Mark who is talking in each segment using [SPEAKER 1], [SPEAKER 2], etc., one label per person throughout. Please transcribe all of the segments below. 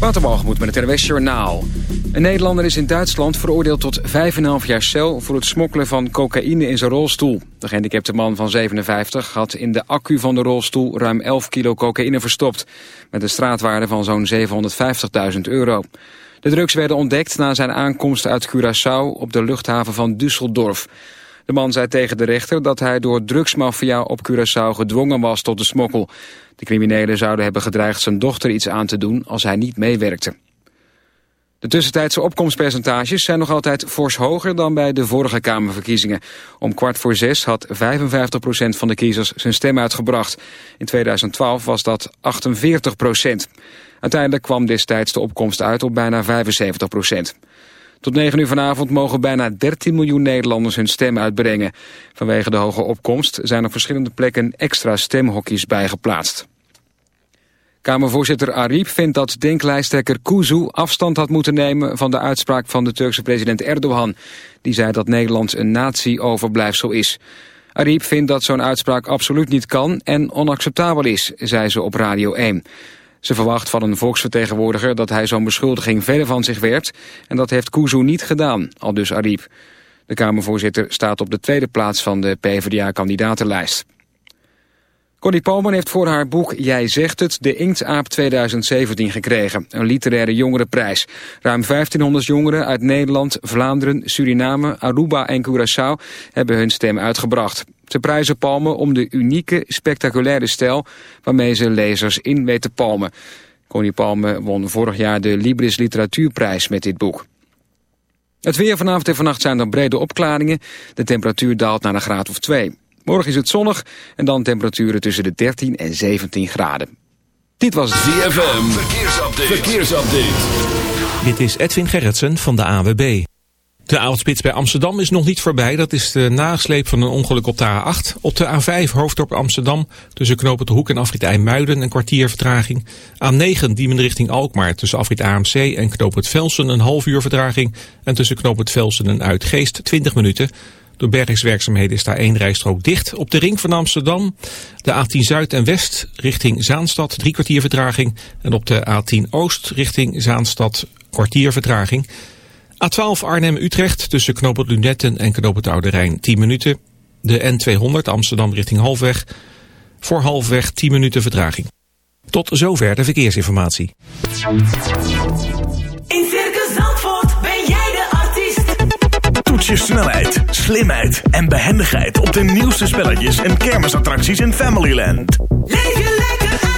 [SPEAKER 1] Waterbalgemoed met het RWS Journaal. Een Nederlander is in Duitsland veroordeeld tot 5,5 jaar cel... voor het smokkelen van cocaïne in zijn rolstoel. De gehandicapte man van 57 had in de accu van de rolstoel... ruim 11 kilo cocaïne verstopt... met een straatwaarde van zo'n 750.000 euro. De drugs werden ontdekt na zijn aankomst uit Curaçao... op de luchthaven van Düsseldorf. De man zei tegen de rechter dat hij door drugsmafia op Curaçao gedwongen was tot de smokkel. De criminelen zouden hebben gedreigd zijn dochter iets aan te doen als hij niet meewerkte. De tussentijdse opkomstpercentages zijn nog altijd fors hoger dan bij de vorige Kamerverkiezingen. Om kwart voor zes had 55% van de kiezers zijn stem uitgebracht. In 2012 was dat 48%. Uiteindelijk kwam destijds de opkomst uit op bijna 75%. Tot 9 uur vanavond mogen bijna 13 miljoen Nederlanders hun stem uitbrengen. Vanwege de hoge opkomst zijn op verschillende plekken extra stemhokjes bijgeplaatst. Kamervoorzitter Ariep vindt dat denklijsttrekker Kuzu afstand had moeten nemen van de uitspraak van de Turkse president Erdogan. Die zei dat Nederland een nazi-overblijfsel is. Ariep vindt dat zo'n uitspraak absoluut niet kan en onacceptabel is, zei ze op Radio 1. Ze verwacht van een volksvertegenwoordiger dat hij zo'n beschuldiging verder van zich werpt. En dat heeft Kuzu niet gedaan, al dus Ariep. De Kamervoorzitter staat op de tweede plaats van de PvdA-kandidatenlijst. Connie Palmer heeft voor haar boek Jij zegt het de Inktaap 2017 gekregen. Een literaire jongerenprijs. Ruim 1500 jongeren uit Nederland, Vlaanderen, Suriname, Aruba en Curaçao hebben hun stem uitgebracht. Ze prijzen Palmer om de unieke, spectaculaire stijl waarmee ze lezers in weten palmen. Connie Palmer won vorig jaar de Libris Literatuurprijs met dit boek. Het weer vanavond en vannacht zijn er brede opklaringen. De temperatuur daalt naar een graad of twee. Morgen is het zonnig en dan temperaturen tussen de 13 en 17 graden. Dit was
[SPEAKER 2] ZFM. Verkeersupdate. Verkeersupdate.
[SPEAKER 3] Dit is Edwin Gerritsen van de AWB. De avondspits bij Amsterdam is nog niet voorbij. Dat is de nasleep van een ongeluk op de A8. Op de A5 Hoofddorp Amsterdam tussen knopen de Hoek en afrit IJmuiden een kwartier vertraging. A9 Diemen richting Alkmaar tussen afrit AMC en knoop het Velsen een half uur vertraging. En tussen knoop het Velsen en Uitgeest 20 minuten. Door bergingswerkzaamheden is daar één rijstrook dicht. Op de ring van Amsterdam, de A10 Zuid en West richting Zaanstad, drie kwartier vertraging. En op de A10 Oost richting Zaanstad, kwartier vertraging. A12 Arnhem-Utrecht tussen Knoopert Lunetten en Knoopert Oude Rijn 10 minuten. De N200 Amsterdam richting Halfweg. Voor Halfweg 10 minuten vertraging. Tot zover de verkeersinformatie.
[SPEAKER 4] In Circus Zandvoort ben jij de artiest.
[SPEAKER 5] Toets je snelheid, slimheid en behendigheid op de nieuwste spelletjes en kermisattracties in Familyland.
[SPEAKER 4] Leef je lekker uit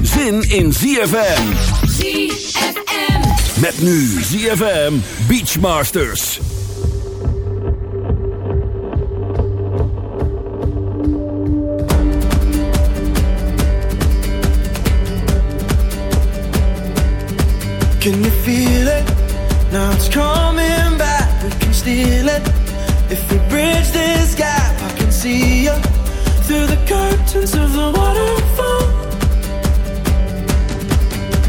[SPEAKER 2] zin in ZFM.
[SPEAKER 4] ZFM.
[SPEAKER 2] Met nu ZFM Beachmasters.
[SPEAKER 6] Can you feel it? Now it's coming back. We can steal it. If we bridge this gap, I can see you through the curtains of the waterfall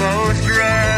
[SPEAKER 7] Almost run.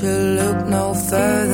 [SPEAKER 8] to look no further.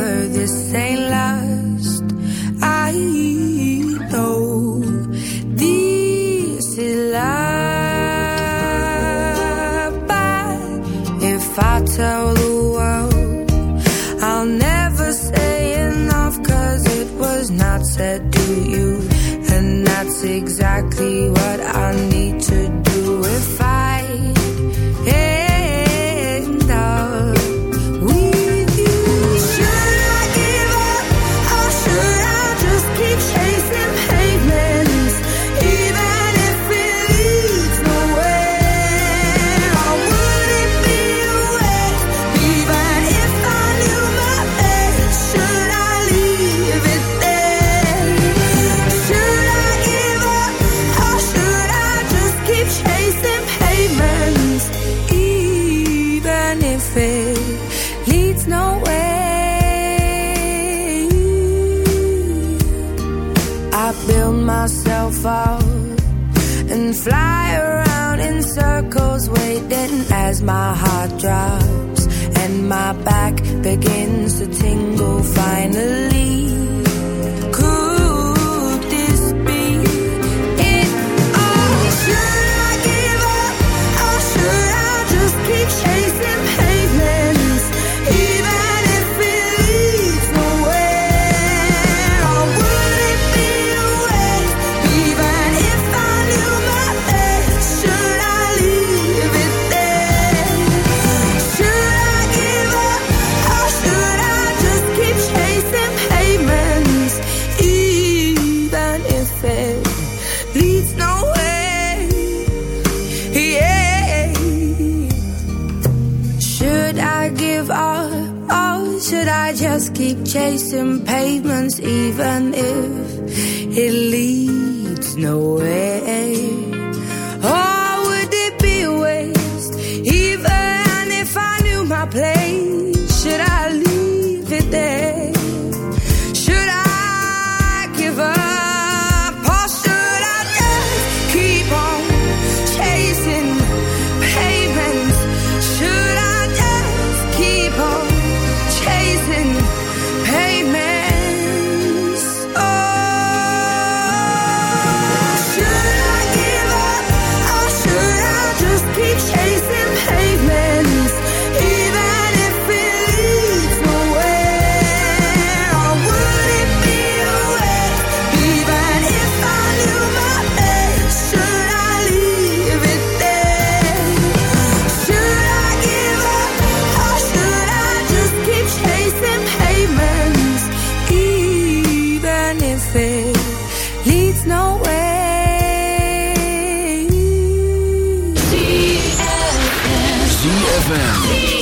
[SPEAKER 2] ZFM.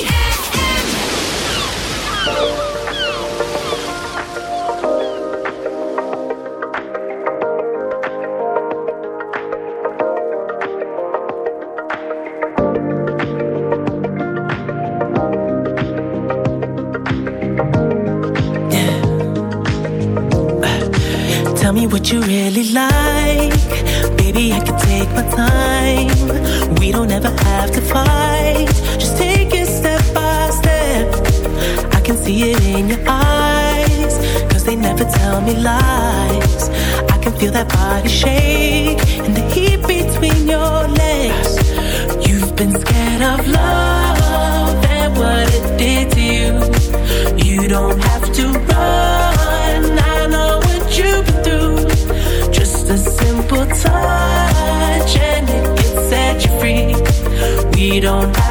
[SPEAKER 9] we don't have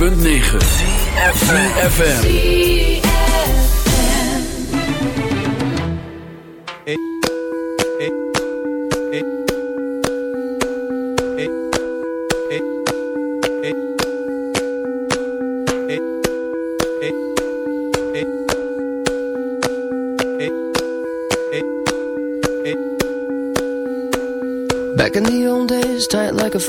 [SPEAKER 2] 106.9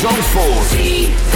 [SPEAKER 8] Zandvoort.